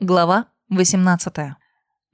Глава 18.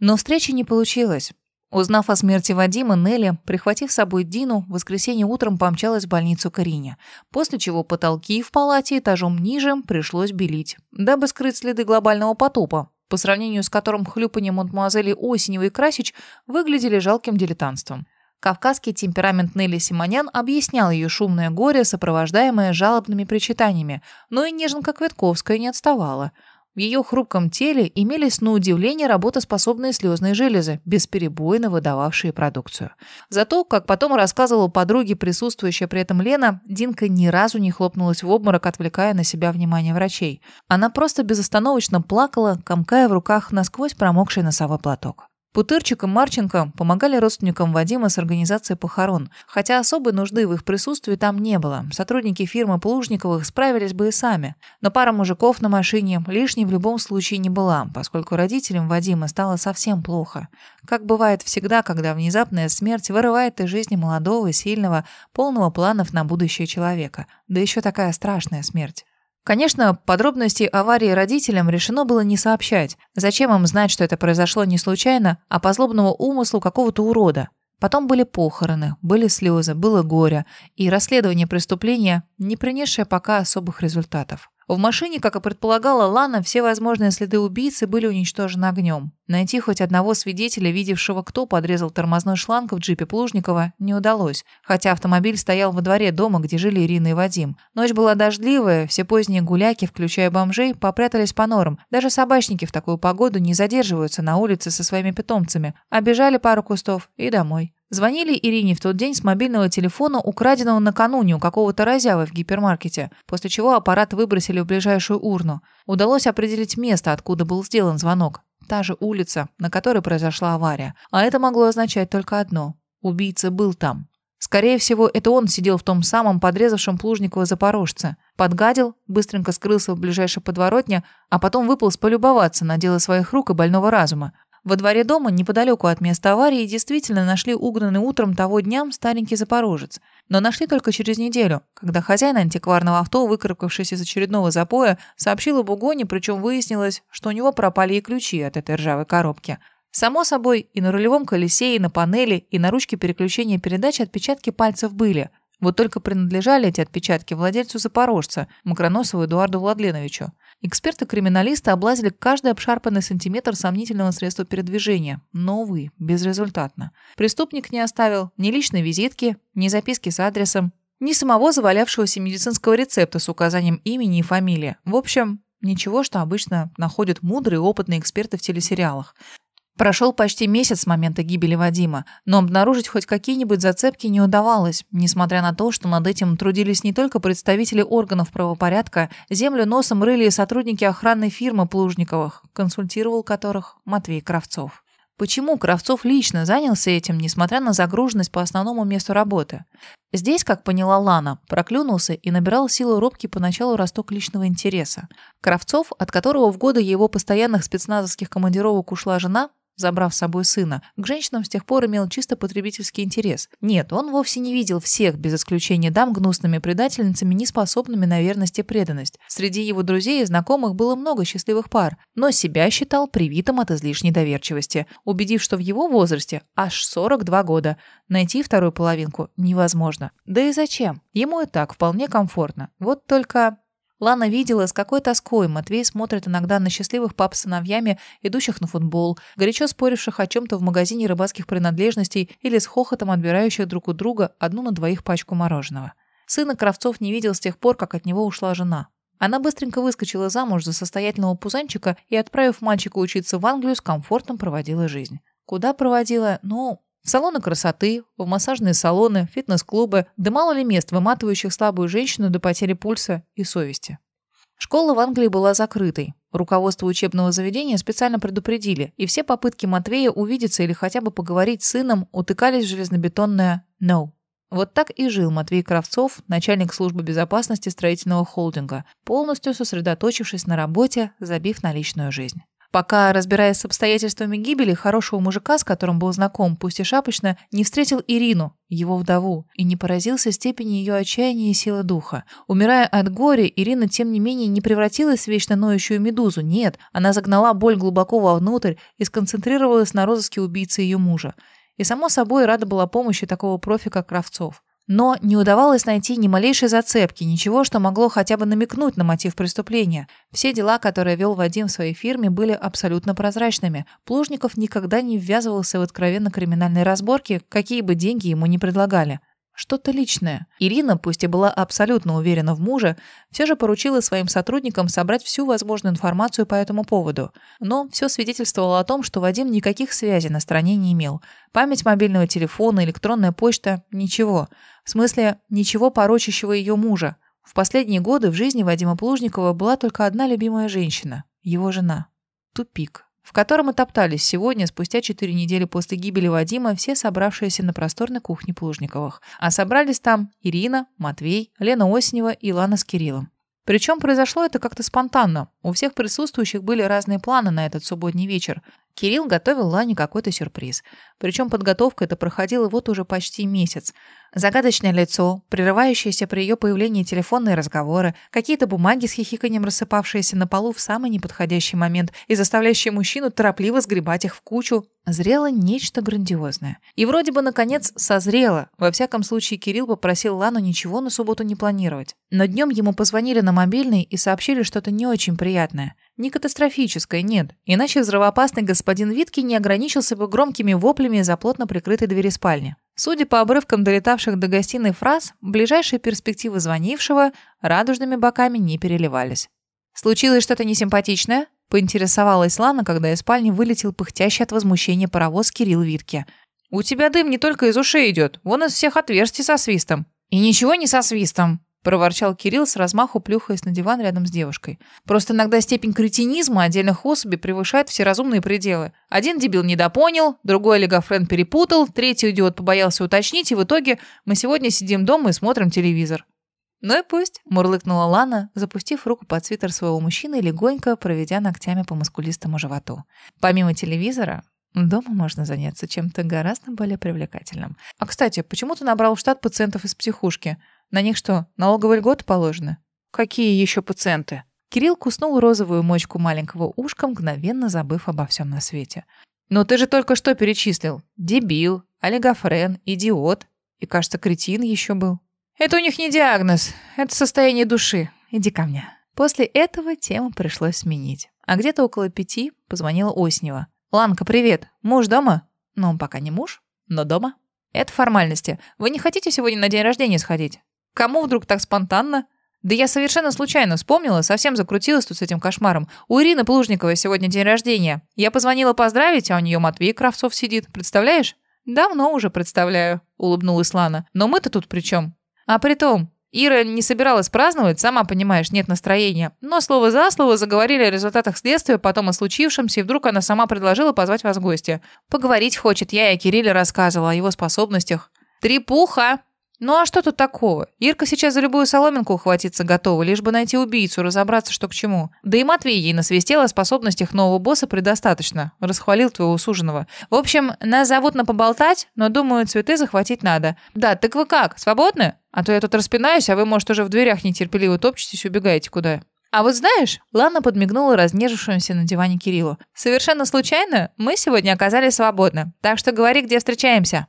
Но встречи не получилось. Узнав о смерти Вадима, Нелли, прихватив с собой Дину, в воскресенье утром помчалась в больницу Карине, после чего потолки в палате этажом ниже пришлось белить, дабы скрыть следы глобального потопа, по сравнению с которым хлюпанье мадемуазели Осеневой и Красич выглядели жалким дилетантством. Кавказский темперамент Нелли Симонян объяснял ее шумное горе, сопровождаемое жалобными причитаниями, но и неженка Квитковская не отставала – в ее хрупком теле имелись на удивление работоспособные слезные железы, бесперебойно выдававшие продукцию. Зато, как потом рассказывала подруге, присутствующая при этом Лена, Динка ни разу не хлопнулась в обморок, отвлекая на себя внимание врачей. Она просто безостановочно плакала, комкая в руках насквозь промокший носовой платок. Путырчик и Марченко помогали родственникам Вадима с организацией похорон, хотя особой нужды в их присутствии там не было. Сотрудники фирмы Плужниковых справились бы и сами. Но пара мужиков на машине лишней в любом случае не была, поскольку родителям Вадима стало совсем плохо. Как бывает всегда, когда внезапная смерть вырывает из жизни молодого, сильного, полного планов на будущее человека. Да еще такая страшная смерть. Конечно, подробности аварии родителям решено было не сообщать. Зачем им знать, что это произошло не случайно, а по злобному умыслу какого-то урода? Потом были похороны, были слезы, было горе и расследование преступления, не принесшее пока особых результатов. В машине, как и предполагала Лана, все возможные следы убийцы были уничтожены огнем. Найти хоть одного свидетеля, видевшего, кто подрезал тормозной шланг в джипе Плужникова, не удалось, хотя автомобиль стоял во дворе дома, где жили Ирина и Вадим. Ночь была дождливая, все поздние гуляки, включая бомжей, попрятались по норам. Даже собачники в такую погоду не задерживаются на улице со своими питомцами, обежали пару кустов и домой. Звонили Ирине в тот день с мобильного телефона, украденного накануне у какого-то разявы в гипермаркете, после чего аппарат выбросили в ближайшую урну. Удалось определить место, откуда был сделан звонок. Та же улица, на которой произошла авария. А это могло означать только одно. Убийца был там. Скорее всего, это он сидел в том самом подрезавшем Плужникова запорожце. Подгадил, быстренько скрылся в ближайшей подворотне, а потом выполз полюбоваться на дело своих рук и больного разума. Во дворе дома, неподалеку от места аварии, действительно нашли угнанный утром того дня старенький запорожец. Но нашли только через неделю, когда хозяин антикварного авто, выкарабкавшись из очередного запоя, сообщил об угоне, причем выяснилось, что у него пропали и ключи от этой ржавой коробки. Само собой, и на рулевом колесе, и на панели, и на ручке переключения передач отпечатки пальцев были – вот только принадлежали эти отпечатки владельцу Запорожца, Макроносову Эдуарду Владленовичу. Эксперты-криминалисты облазили каждый обшарпанный сантиметр сомнительного средства передвижения, но, увы, безрезультатно. Преступник не оставил ни личной визитки, ни записки с адресом, ни самого завалявшегося медицинского рецепта с указанием имени и фамилии. В общем, ничего, что обычно находят мудрые и опытные эксперты в телесериалах. Прошел почти месяц с момента гибели Вадима, но обнаружить хоть какие-нибудь зацепки не удавалось, несмотря на то, что над этим трудились не только представители органов правопорядка, землю носом рыли и сотрудники охранной фирмы Плужниковых, консультировал которых Матвей Кравцов. Почему Кравцов лично занялся этим, несмотря на загруженность по основному месту работы? Здесь, как поняла Лана, проклюнулся и набирал силу робки поначалу росток личного интереса. Кравцов, от которого в годы его постоянных спецназовских командировок ушла жена, забрав с собой сына, к женщинам с тех пор имел чисто потребительский интерес. Нет, он вовсе не видел всех, без исключения дам, гнусными предательницами, не способными на верность и преданность. Среди его друзей и знакомых было много счастливых пар, но себя считал привитым от излишней доверчивости, убедив, что в его возрасте аж 42 года найти вторую половинку невозможно. Да и зачем? Ему и так вполне комфортно. Вот только Лана видела, с какой тоской Матвей смотрит иногда на счастливых пап с сыновьями, идущих на футбол, горячо споривших о чем-то в магазине рыбацких принадлежностей или с хохотом отбирающих друг у друга одну на двоих пачку мороженого. Сына Кравцов не видел с тех пор, как от него ушла жена. Она быстренько выскочила замуж за состоятельного пузанчика и, отправив мальчика учиться в Англию, с комфортом проводила жизнь. Куда проводила? Ну, в салоны красоты, в массажные салоны, фитнес-клубы, да мало ли мест, выматывающих слабую женщину до потери пульса и совести. Школа в Англии была закрытой. Руководство учебного заведения специально предупредили, и все попытки Матвея увидеться или хотя бы поговорить с сыном утыкались в железнобетонное «no». Вот так и жил Матвей Кравцов, начальник службы безопасности строительного холдинга, полностью сосредоточившись на работе, забив на личную жизнь. Пока, разбираясь с обстоятельствами гибели хорошего мужика, с которым был знаком, пусть и шапочно, не встретил Ирину, его вдову, и не поразился степени ее отчаяния и силы духа. Умирая от горя, Ирина, тем не менее, не превратилась в вечно ноющую медузу. Нет, она загнала боль глубоко вовнутрь и сконцентрировалась на розыске убийцы ее мужа. И, само собой, рада была помощи такого профи, как Кравцов. Но не удавалось найти ни малейшей зацепки, ничего, что могло хотя бы намекнуть на мотив преступления. Все дела, которые вел Вадим в своей фирме, были абсолютно прозрачными. Плужников никогда не ввязывался в откровенно криминальные разборки, какие бы деньги ему ни предлагали. Что-то личное. Ирина, пусть и была абсолютно уверена в муже, все же поручила своим сотрудникам собрать всю возможную информацию по этому поводу. Но все свидетельствовало о том, что Вадим никаких связей на стороне не имел. Память мобильного телефона, электронная почта – ничего. В смысле, ничего порочащего ее мужа. В последние годы в жизни Вадима Плужникова была только одна любимая женщина – его жена. Тупик в котором и топтались сегодня, спустя четыре недели после гибели Вадима, все собравшиеся на просторной кухне Плужниковых. А собрались там Ирина, Матвей, Лена Осенева и Лана с Кириллом. Причем произошло это как-то спонтанно. У всех присутствующих были разные планы на этот субботний вечер. Кирилл готовил Лане какой-то сюрприз. Причем подготовка это проходила вот уже почти месяц. Загадочное лицо, прерывающиеся при ее появлении телефонные разговоры, какие-то бумаги с хихиканием рассыпавшиеся на полу в самый неподходящий момент и заставляющие мужчину торопливо сгребать их в кучу. Зрело нечто грандиозное. И вроде бы, наконец, созрело. Во всяком случае, Кирилл попросил Лану ничего на субботу не планировать. Но днем ему позвонили на мобильный и сообщили что-то не очень приятное. Не катастрофическое, нет. Иначе взрывоопасный господин Витки не ограничился бы громкими воплями за плотно прикрытой двери спальни. Судя по обрывкам долетавших до гостиной фраз, ближайшие перспективы звонившего радужными боками не переливались. «Случилось что-то несимпатичное?» — поинтересовалась Лана, когда из спальни вылетел пыхтящий от возмущения паровоз Кирилл Витке. «У тебя дым не только из ушей идет, вон из всех отверстий со свистом». «И ничего не со свистом», проворчал Кирилл с размаху, плюхаясь на диван рядом с девушкой. Просто иногда степень кретинизма отдельных особей превышает все разумные пределы. Один дебил недопонял, другой олигофрен перепутал, третий идиот побоялся уточнить, и в итоге мы сегодня сидим дома и смотрим телевизор. «Ну и пусть», — мурлыкнула Лана, запустив руку под свитер своего мужчины и легонько проведя ногтями по мускулистому животу. Помимо телевизора, дома можно заняться чем-то гораздо более привлекательным. А, кстати, почему ты набрал в штат пациентов из психушки? На них что, налоговые льготы положены? Какие еще пациенты? Кирилл куснул розовую мочку маленького ушка, мгновенно забыв обо всем на свете. «Но ты же только что перечислил. Дебил, олигофрен, идиот. И, кажется, кретин еще был». «Это у них не диагноз. Это состояние души. Иди ко мне». После этого тему пришлось сменить. А где-то около пяти позвонила Оснева. «Ланка, привет. Муж дома?» «Ну, он пока не муж, но дома». «Это формальности. Вы не хотите сегодня на день рождения сходить?» Кому вдруг так спонтанно? Да я совершенно случайно вспомнила, совсем закрутилась тут с этим кошмаром. У Ирины Плужниковой сегодня день рождения. Я позвонила поздравить, а у нее Матвей Кравцов сидит. Представляешь? Давно уже представляю, улыбнулась Лана. Но мы-то тут при чем? А при том, Ира не собиралась праздновать, сама понимаешь, нет настроения. Но слово за слово заговорили о результатах следствия, потом о случившемся, и вдруг она сама предложила позвать вас в гости. Поговорить хочет, я и Кирилле рассказывала о его способностях. «Трепуха!» Ну а что тут такого? Ирка сейчас за любую соломинку ухватиться готова, лишь бы найти убийцу, разобраться, что к чему. Да и Матвей ей насвистел о способностях нового босса предостаточно. Расхвалил твоего суженого. В общем, нас зовут на поболтать, но, думаю, цветы захватить надо. Да, так вы как, свободны? А то я тут распинаюсь, а вы, может, уже в дверях нетерпеливо топчетесь и убегаете куда. А вот знаешь, Лана подмигнула разнежившемуся на диване Кириллу. Совершенно случайно мы сегодня оказались свободны. Так что говори, где встречаемся.